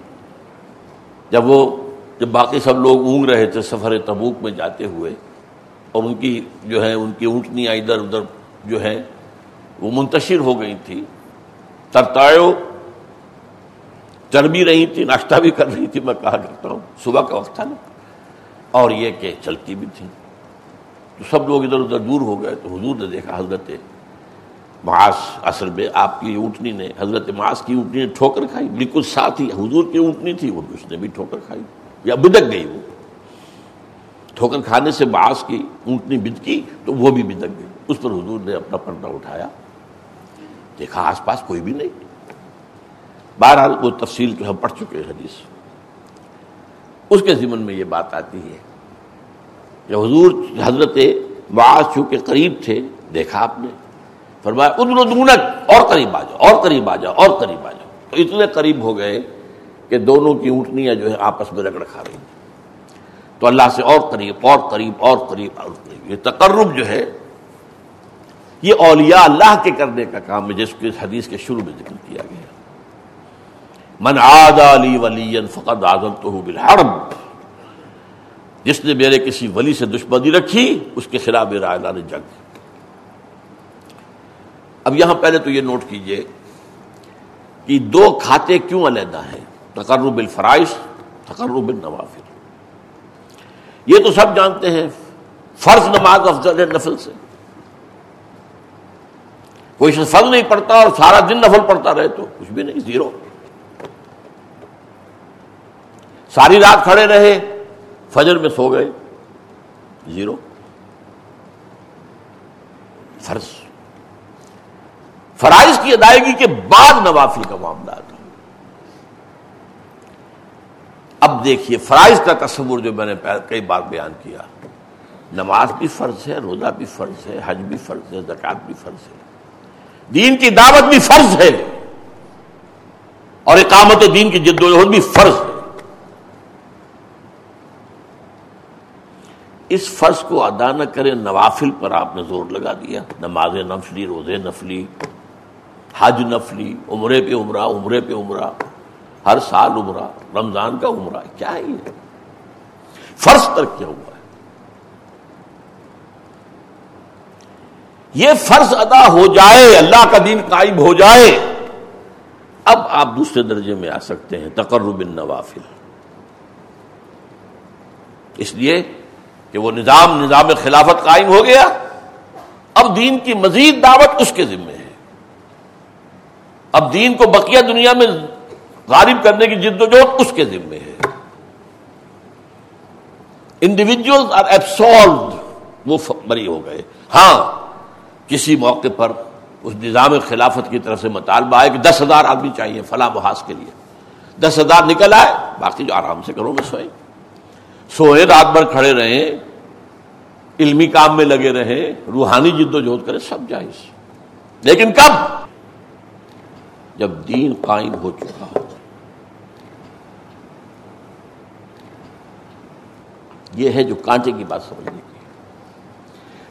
جب وہ، جب باقی سب لوگ اونگ رہے تھے سفر تبوک میں جاتے ہوئے، اور ان کی جو ہے، ان کی اونٹنیاں ادھر ادھر جو ہے، وہ منتشر ہو گئی تھی ترتاؤ چر بھی رہی تھی، ناشتہ بھی کر رہی تھی، میں کہا کرتا ہوں، صبح کا وقت تھا نا، اور یہ کہ چلتی بھی تھی تو سب لوگ ادھر ادھر دور ہو گئے، تو حضور نے دیکھا حضرت معاذ اصل میں آپ کی اونٹنی نے، حضرت معاذ کی اونٹنی نے ٹھوکر کھائی۔ بالکل ساتھ ہی حضور کی اونٹنی تھی، وہ اس نے بھی ٹھوکر کھائی۔ یا بدک گئی وہ۔ ٹھوکر کھانے سے معاذ کی اونٹنی بد کی تو وہ بھی بدک گئی۔ اس پر حضور نے اپنا پردہ اٹھایا۔ دیکھا آس پاس کوئی بھی نہیں۔ بہرحال وہ تفصیل جو ہم پڑھ چکے ہیں حدیث۔ اس کے ذمن میں یہ بات آتی ہے کہ حضور حضرت معاذ چونکہ قریب تھے، دیکھا آپ نے۔ فرمایا ادر اور قریب آ جاؤ، اور قریب آ جاؤ، اور قریب آ جاؤ۔ تو اتنے قریب ہو گئے کہ دونوں کی اونٹنیاں جو ہے آپس میں رگڑ کھا رہی تو اللہ سے اور قریب اور قریب اور قریب اور قریب۔ یہ تقرب جو ہے، یہ اولیاء اللہ کے کرنے کا کام ہے، جس کو اس حدیث کے شروع میں ذکر کیا گیا۔ من عاد علی ولی فقط آزم تو بالحرب۔ جس نے میرے کسی ولی سے دشمنی رکھی، اس کے خلاف میرا اعلان جنگ۔ اب یہاں پہلے تو یہ نوٹ کیجیے کہ دو کھاتے کیوں علیحدہ ہیں؟ تقرب الفرائش تقرب النوافل۔ یہ تو سب جانتے ہیں، فرض نماز افضل ہے نفل سے۔ کوئی فرض نہیں پڑتا اور سارا دن نفل پڑتا رہے تو کچھ بھی نہیں، زیرو۔ ساری رات کھڑے رہے، فجر میں سو گئے، زیرو۔ فرض۔ فرائض کی ادائیگی کے بعد نوافل کا معاملہ تھا۔ اب دیکھیے، فرائض کا تصور جو میں نے کئی بار بیان کیا، نماز بھی فرض ہے، روزہ بھی فرض ہے، حج بھی فرض ہے زکات بھی فرض ہے۔ دین کی دعوت بھی فرض ہے۔ اور اقامت دین کی جدوجہد بھی فرض ہے۔ اس فرض کو ادا نہ کرے نوافل پر آپ نے زور لگا دیا۔ نماز نفلی، روزے نفلی حج نفلی، عمرے پہ عمرہ، عمرے پہ عمرہ، ہر سال عمرہ، رمضان کا عمرہ، کیا ہے؟ یہ فرض ترک کیا ہوا ہے؟ یہ فرض ادا ہو جائے، اللہ کا دین قائم ہو جائے، اب آپ دوسرے درجے میں آ سکتے ہیں، تقرب النوافل۔ اس لیے کہ وہ نظام نظام خلافت قائم ہو گیا، اب دین کی مزید دعوت اس کے ذمے ہے۔ اب دین کو بقیہ دنیا میں غالب کرنے کی جد و جہد اس کے ذمے ہے۔ انڈیویجل آر ایبسالوڈ وہ بری ہو گئے۔ ہاں کسی موقع پر اس نظام خلافت کی طرف سے مطالبہ آئے کہ دس ہزار آدمی چاہیے فلاں محاذ کے لیے۔ دس ہزار نکل آئے، باقی جو آرام سے کرو گے سوئے سوئے رات بھر کھڑے رہے علمی کام میں لگے رہے روحانی جد و جہد کرے سب جائز۔ لیکن کب؟ جب دین قائم ہو چکا یہ ہے جو کانٹے کی بات سمجھنے کی۔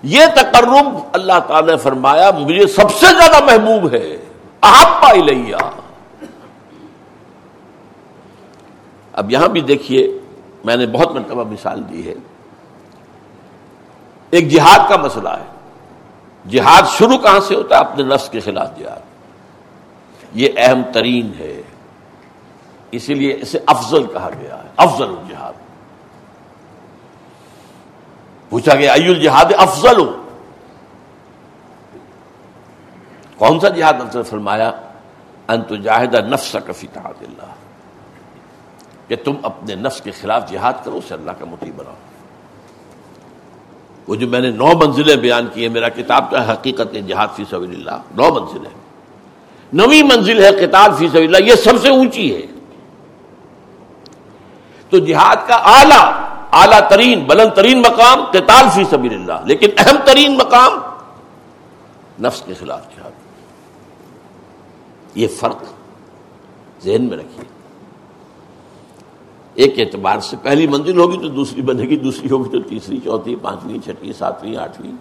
یہ تقرب اللہ تعالی نے فرمایا، مجھے سب سے زیادہ محبوب ہے۔ آپ لیا اب یہاں بھی دیکھیے، میں نے بہت مرتبہ مثال دی ہے۔ ایک جہاد کا مسئلہ ہے۔ جہاد شروع کہاں سے ہوتا ہے؟ اپنے نفس کے خلاف جہاد۔ یہ اہم ترین ہے۔ اسی لیے اسے افضل کہا گیا ہے، افضل الجہاد۔ پوچھا گیا ای الجہاد افضل؟ ہو کون سا جہاد؟ افضل فرمایا انت جاہد نفس کفی اللہ۔ کہ تم اپنے نفس کے خلاف جہاد کرو، اسے اللہ کا متی بناؤ۔ وہ جو میں نے نو منزلیں بیان کی ہیں، میرا کتاب تو حقیقت جہاد فی سبیل اللہ، نو منزلیں۔ نویں منزل ہے قتال فی سبیل اللہ، یہ سب سے اونچی ہے۔ تو جہاد کا اعلیٰ اعلیٰ ترین، بلند ترین مقام قتال فی سبیل اللہ، لیکن اہم ترین مقام نفس کے خلاف جہاد۔ یہ فرق ذہن میں رکھیے۔ ایک اعتبار سے پہلی منزل ہوگی تو دوسری بنے گی، دوسری ہوگی تو تیسری، چوتھی، پانچویں چھٹی ساتویں، آٹھویں۔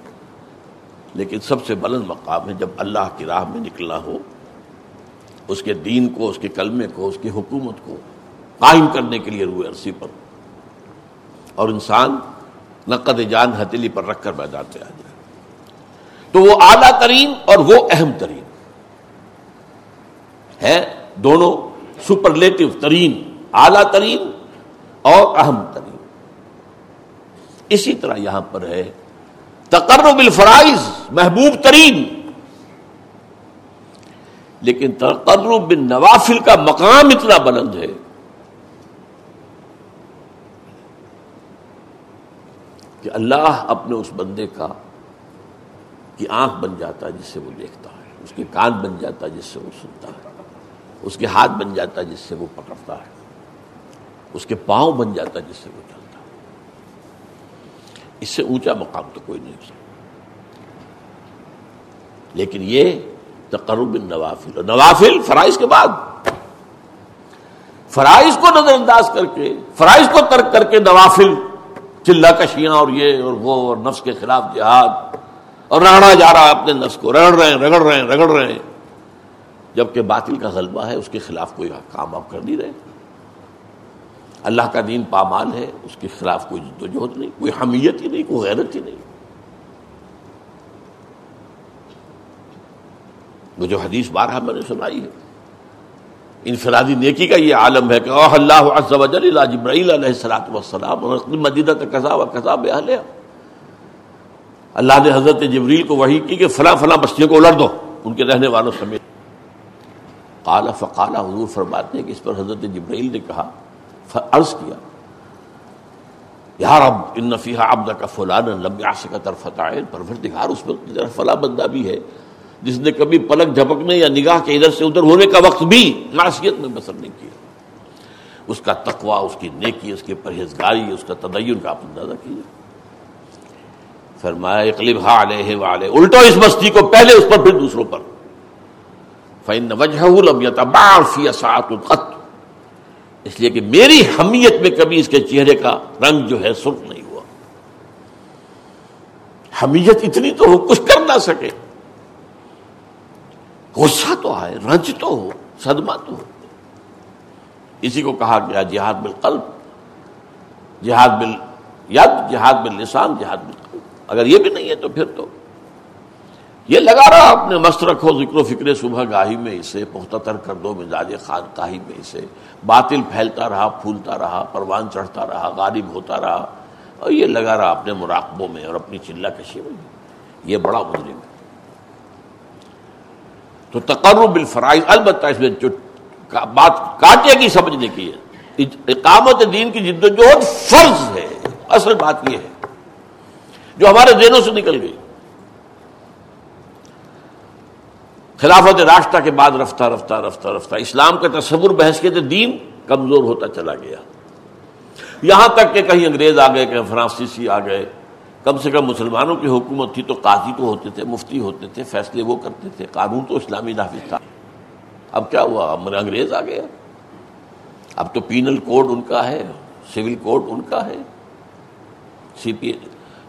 لیکن سب سے بلند مقام ہے جب اللہ کی راہ میں نکلنا ہو۔ اس کے دین کو، اس کے کلمے کو، اس کی حکومت کو قائم کرنے کے لیے روئے عرصی پر۔ اور انسان نقد جان ہتیلی پر رکھ کر میدان پہ آ جائے۔ تو وہ اعلیٰ ترین اور وہ اہم ترین ہے دونوں سپرلیٹو ترین، اعلی ترین اور اہم ترین۔ اسی طرح یہاں پر ہے، تقرب الفرائض، محبوب ترین۔ لیکن تقرب بن نوافل کا مقام اتنا بلند ہے۔ کہ اللہ اپنے اس بندے کا کی آنکھ بن جاتا ہے جس سے وہ دیکھتا ہے، اس کے کان بن جاتا ہے جس سے وہ سنتا ہے، اس کے ہاتھ بن جاتا ہے جس سے وہ پکڑتا ہے، اس کے پاؤں بن جاتا ہے جس سے وہ چلتا ہے۔ اس سے اونچا مقام تو کوئی نہیں ہو سکتا۔ لیکن یہ تقرب نوافل نوافل فرائض کے بعد. فرائض کو نظر انداز کر کے، فرائض کو ترک کر کے نوافل چلا کشیاں اور یہ اور وہ اور نفس کے خلاف جہاد. اور رگڑا جا رہا ہے اپنے نفس کو، رگڑ رہے ہیں، رگڑ رہے ہیں، رگڑ رہے ہیں. جبکہ باطل کا غلبہ ہے، اس کے خلاف کوئی کام آپ کر نہیں رہے. اللہ کا دین پامال ہے، اس کے خلاف کوئی جد و جہد نہیں، کوئی حمیت ہی نہیں، کوئی غیرت ہی نہیں. وہ جو حدیث بارہ میں نے سنائی ہے۔ انفرادی نیکی کا یہ عالم ہے کہ اوہ اللہ عز و جل الى جبرائیل علیہ السلام والسلام مدینہ قضا و قضا بے اللہ نے حضرت جبریل کو وحی کی کہ فلاں فلاں بستیوں کو الٹ دو، ان کے رہنے والوں سمیت۔ قال، فقال، حضور فرماتے ہیں کہ اس پر حضرت جبرائیل نے کہا عرض کیا، یا رب، ان نفیہ عبد کا فلان لم یعص کا طرف پروردگار، اس پر فلاں بندہ بھی ہے۔ جس نے کبھی پلک جھپکنے یا نگاہ کے ادھر سے ادھر ہونے کا وقت بھی معاشیت میں بسر نہیں کیا۔ اس کا تقوا اس کی نیکی، اس کی پرہیزگاری، اس کا تدین کا آپ اندازہ کیجیے فرمایا، اقلب ہا علیہ والے الٹو اس بستی کو پہلے اس پر، پھر دوسروں پر۔ فین وجہ فی سات اس لیے کہ میری حمیت میں کبھی اس کے چہرے کا رنگ جو ہے سرخ نہیں ہوا۔ حمیت اتنی تو ہو کچھ کر نہ سکے۔ غصہ تو آئے، رنج تو ہو، صدمہ تو ہو۔ اسی کو کہا گیا، جہاد بالقلب۔ جہاد بل ید، جہاد بل لسان جہاد بال اگر یہ بھی نہیں ہے تو پھر تو۔ یہ لگا رہا اپنے مست رکھو، ذکر و فکر صبح گاہی میں اسے پختتر کر دو مزاج خان کاہی میں اسے۔ باطل پھیلتا رہا، پھولتا رہا، پروان چڑھتا رہا، غالب ہوتا رہا۔ اور یہ لگا رہا اپنے مراقبوں میں اور اپنی چلا کشی میں۔ یہ بڑا مجرم ہے۔ تو تقرب الفرائض البتہ اس میں جو بات کاٹے کی سمجھنے کی ہے۔ اقامت دین کی جد و جہد فرض ہے، اصل بات یہ ہے۔ جو ہمارے ذہنوں سے نکل گئی۔ خلافت راستہ کے بعد رفتہ رفتہ رفتہ رفتہ۔ اسلام کا تصور بحث کے دین کمزور ہوتا چلا گیا۔ یہاں تک کہ کہیں انگریز آ گئے، کہیں فرانسیسی آ گئے۔ کم سے کم مسلمانوں کی حکومت تھی تو قاضی تو ہوتے تھے، مفتی ہوتے تھے، فیصلے وہ کرتے تھے، قانون تو اسلامی نافذ تھا۔ اب کیا ہوا؟ انگریز آ گیا اب تو پینل کوڈ ان کا ہے، سول کوڈ ان کا ہے۔ سی پی،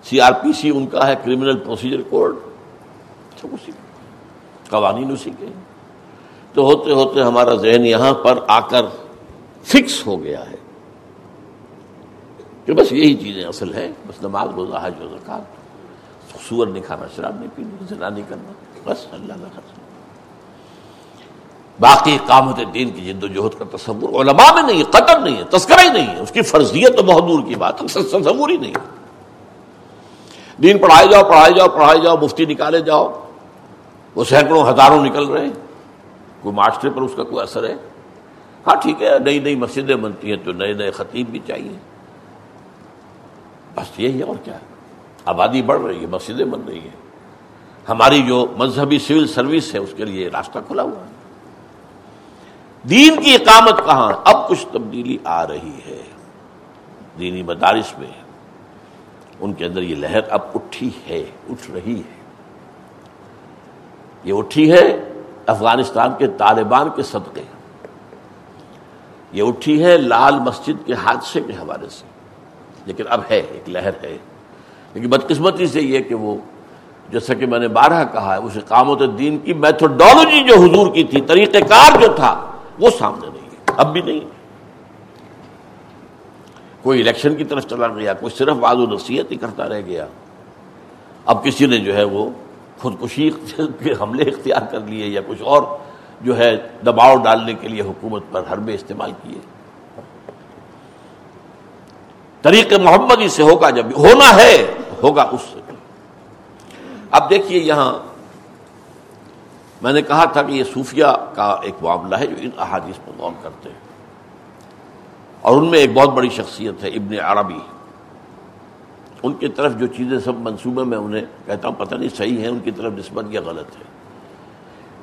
سی آر پی سی ان کا ہے کرمنل پروسیجر کوڈ۔ اسی قوانین اسی کے۔ تو ہوتے ہوتے ہمارا ذہن یہاں پر آ کر فکس ہو گیا ہے۔ کہ بس یہی چیزیں اصل ہے بس نماز، روزہ، حج و زکات سور نہیں کھانا، شراب نہیں پینا، زنا نہیں کرنا، بس اللہ کا باقی قامت دین کی جد و جہد کا تصور علماء میں نہیں ہے قطر نہیں ہے، تذکرہ ہی نہیں ہے۔ اس کی فرضیت تو بہت دور کی بات ہے تصور ہی نہیں ہے۔ دین پڑھائے جاؤ پڑھائے جاؤ پڑھائے جاؤ، مفتی نکالے جاؤ۔ وہ سینکڑوں ہزاروں نکل رہے ہیں۔ کوئی معاشرے پر اس کا کوئی اثر ہے؟ ہاں ٹھیک ہے، نئی نئی مسجدیں بنتی ہیں تو نئے نئے خطیب بھی چاہیے۔ بس یہی ہے اور کیا آبادی بڑھ رہی ہے، مسجدیں بن رہی ہیں۔ ہماری جو مذہبی سول سروس ہے، اس کے لیے راستہ کھلا ہوا ہے۔ دین کی اقامت کہاں؟ اب کچھ تبدیلی آ رہی ہے۔ دینی مدارس میں ان کے اندر یہ لہر اب اٹھی ہے، اٹھ رہی ہے۔ یہ اٹھی ہے افغانستان کے طالبان کے صدقے۔ یہ اٹھی ہے لال مسجد کے حادثے کے حوالے سے۔ لیکن اب ہے، ایک لہر ہے۔ لیکن بدقسمتی سے یہ کہ وہ جیسا کہ میں نے بارہ کہا ہے اس اقامت دین کی میتھوڈالوجی جو حضور کی تھی، طریقہ کار جو تھا، وہ سامنے نہیں ہے، اب بھی نہیں کوئی الیکشن کی طرف چلا گیا، کوئی صرف واض و نصیحت ہی کرتا رہ گیا۔ اب کسی نے جو ہے وہ خودکشی (laughs) کے حملے اختیار کر لیے یا کچھ اور جو ہے دباؤ ڈالنے کے لیے حکومت پر حربے استعمال کیے۔ طریق محمد سے ہوگا جب ہونا ہے، ہوگا اس سے۔ اب دیکھیے یہاں میں نے کہا تھا کہ یہ صوفیہ کا ایک معاملہ ہے جو ان احادیث پر غور کرتے ہیں۔ اور ان میں ایک بہت بڑی شخصیت ہے، ابن عربی۔ ان کی طرف جو چیزیں سب منصوبے میں انہیں کہتا ہوں، پتہ نہیں صحیح ہے ان کی طرف نسبت یا غلط ہے۔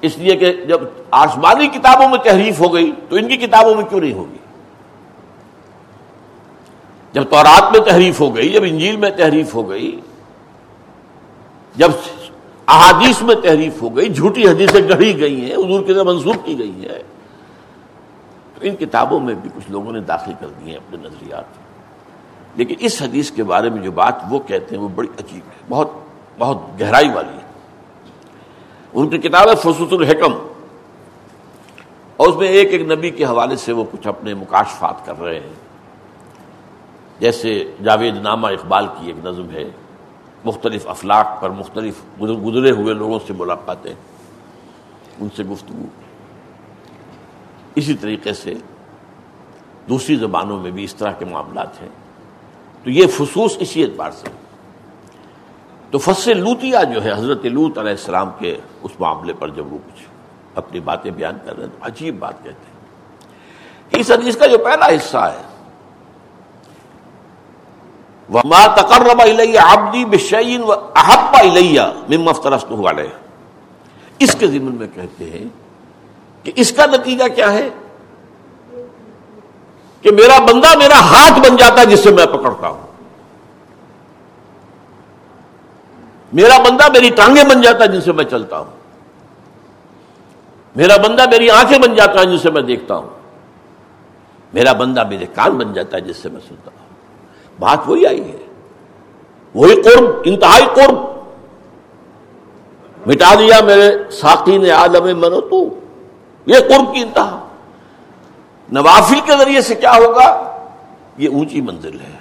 اس لیے کہ جب آسمانی کتابوں میں تحریف ہو گئی تو ان کی کتابوں میں کیوں نہیں ہوگی؟ جب تورات میں تحریف ہو گئی، جب انجیل میں تحریف ہو گئی، جب احادیث میں تحریف ہو گئی، جھوٹی حدیثیں گڑھی گئی ہیں، حضور کی منسوخ کی گئی ہے تو ان کتابوں میں بھی کچھ لوگوں نے داخل کر دی ہیں اپنے نظریات۔ لیکن اس حدیث کے بارے میں جو بات وہ کہتے ہیں، وہ بڑی عجیب ہے، بہت بہت گہرائی والی ہے۔ ان کی کتاب ہے فصوص الحکم۔ اور اس میں ایک ایک نبی کے حوالے سے وہ کچھ اپنے مکاشفات کر رہے ہیں۔ جیسے جاوید نامہ اقبال کی ایک نظم ہے، مختلف افلاق پر مختلف گزرے ہوئے لوگوں سے ملاقاتیں، ان سے گفتگو۔ اسی طریقے سے دوسری زبانوں میں بھی اس طرح کے معاملات ہیں۔ تو یہ فصوص اسی اعتبار سے۔ تو فصل لوتیا جو ہے، حضرت لوت علیہ السلام کے اس معاملے پر جب وہ کچھ اپنی باتیں بیان کر رہے ہیں، تو عجیب بات کہتے ہیں۔ اس حدیث کا جو پہلا حصہ ہے وما تقرب آبدی بشعین و احبا الیہ مفترست والے اس کے ذمن میں کہتے ہیں کہ اس کا نتیجہ کیا ہے؟ کہ میرا بندہ میرا ہاتھ بن جاتا ہے جس سے میں پکڑتا ہوں۔ میرا بندہ میری ٹانگیں بن جاتا ہے جن سے میں چلتا ہوں۔ میرا بندہ میری آنکھیں بن جاتا ہے جن سے میں دیکھتا ہوں۔ میرا بندہ میرے کان بن جاتا ہے جس سے میں سنتا ہوں۔ بات وہی آئی ہے۔ وہی قرب، انتہائی قرب۔ مٹا دیا میرے ساقی نے عالم منو تو۔ یہ قرب کی انتہا۔ نوافل کے ذریعے سے کیا ہوگا؟ یہ اونچی منزل ہے۔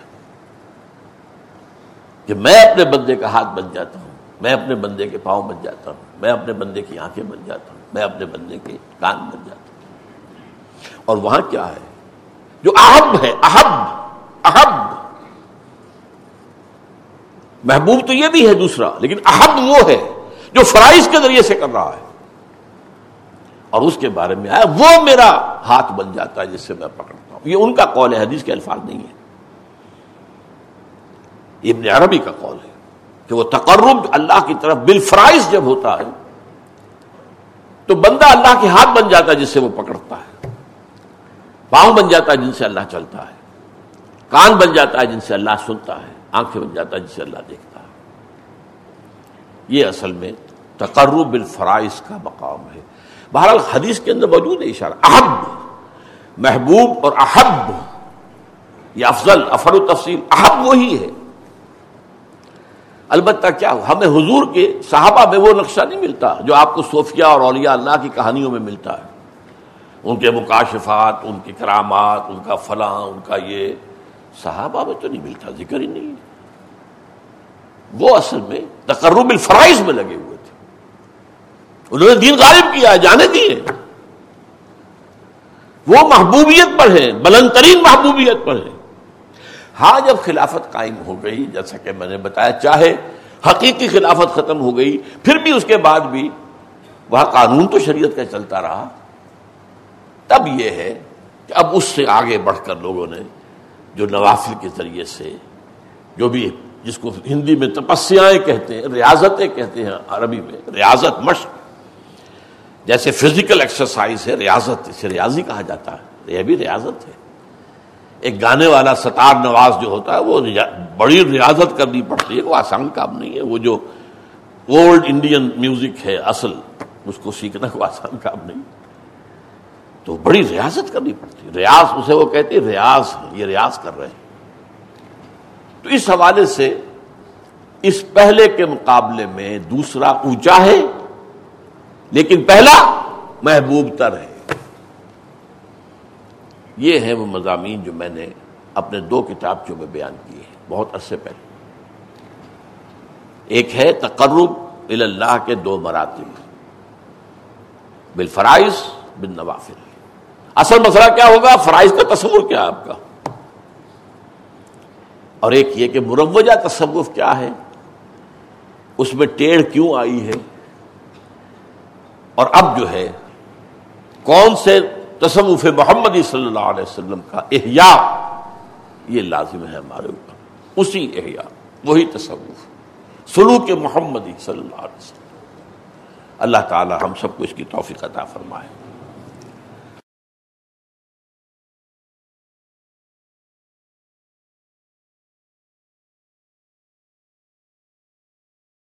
کہ میں اپنے بندے کا ہاتھ بن جاتا ہوں، میں اپنے بندے کے پاؤں بن جاتا ہوں، میں اپنے بندے کی آنکھیں بن جاتا ہوں، میں اپنے بندے کے کان بن جاتا ہوں۔ اور وہاں کیا ہے؟ جو احب ہے احب احب محبوب تو یہ بھی ہے دوسرا، لیکن احب وہ ہے جو فرائض کے ذریعے سے کر رہا ہے۔ اور اس کے بارے میں آیا، وہ میرا ہاتھ بن جاتا ہے جس سے میں پکڑتا ہوں۔ یہ ان کا قول ہے، حدیث کے الفاظ نہیں ہے ابن عربی کا قول ہے کہ وہ تقرب اللہ کی طرف بالفرائض جب ہوتا ہے، تو بندہ اللہ کے ہاتھ بن جاتا ہے جس سے وہ پکڑتا ہے۔ پاؤں بن جاتا ہے جن سے اللہ چلتا ہے۔ کان بن جاتا ہے جن سے اللہ سنتا ہے۔ آنکھیں بن جاتا ہے جن سے اللہ دیکھتا ہے۔ یہ اصل میں تقرب بالفرائض کا مقام ہے۔ بہرحال حدیث کے اندر موجود ہے اشارہ۔ احب، محبوب اور احب۔ یہ افضل افر و تفصیل۔ احب وہی ہے۔ البتہ کیا ہمیں حضور کے صحابہ میں وہ نقشہ نہیں ملتا جو آپ کو صوفیہ اور اولیاء اللہ کی کہانیوں میں ملتا ہے۔ ان کے مکاشفات، ان کی کرامات، ان کا فلاں، ان کا یہ۔ صحابہ میں تو نہیں ملتا، ذکر ہی نہیں۔ وہ اصل میں تقرب الفرائض میں لگے ہوئے تھے۔ انہوں نے دین غالب کیا جانے دیے وہ محبوبیت پر ہیں، بلند ترین محبوبیت پر ہیں۔ ہاں جب خلافت قائم ہو گئی، جیسا کہ میں نے بتایا، چاہے حقیقی خلافت ختم ہو گئی، پھر بھی اس کے بعد بھی وہاں قانون تو شریعت کا چلتا رہا۔ تب یہ ہے کہ اب اس سے آگے بڑھ کر لوگوں نے جو نوافل کے ذریعے سے جو بھی جس کو ہندی میں تپسیاں کہتے ہیں، ریاضتیں کہتے ہیں، عربی میں ریاضت، مشق، جیسے فزیکل ایکسرسائز ہے، ریاضت، اسے ریاضی کہا جاتا ہے یہ بھی ریاضت ہے۔ ایک گانے والا ستار نواز جو ہوتا ہے، وہ بڑی ریاضت کرنی پڑتی ہے، وہ آسان کام نہیں ہے، وہ جو اولڈ انڈین میوزک ہے، اصل، اس کو سیکھنا کوئی آسان کام نہیں۔ تو بڑی ریاضت کرنی پڑتی ریاض اسے وہ کہتے ریاض یہ ریاض کر رہے ہیں۔ تو اس حوالے سے اس پہلے کے مقابلے میں دوسرا اونچا ہے، لیکن پہلا محبوب تر ہے۔ یہ ہے وہ مضامین جو میں نے اپنے دو کتاب میں بیان کیے ہیں، بہت عرصے پہلے۔ ایک ہے تقرب اللہ کے دو مراتب۔ بالفرائض بن نوافل اصل مسئلہ کیا ہوگا؟ فرائض کا تصور کیا آپ کا؟ اور ایک یہ کہ مروجہ تصوف کیا ہے؟ اس میں ٹیڑھ کیوں آئی ہے؟ اور اب جو ہے، کون سے تصوف محمدی صلی اللہ علیہ وسلم کا احیاء؟ یہ لازم ہے ہمارے اوپر۔ اسی احیاء، وہی تصوف۔ سلوک محمدی صلی اللہ علیہ وسلم۔ اللہ تعالی ہم سب کو اس کی توفیق عطا فرمائے۔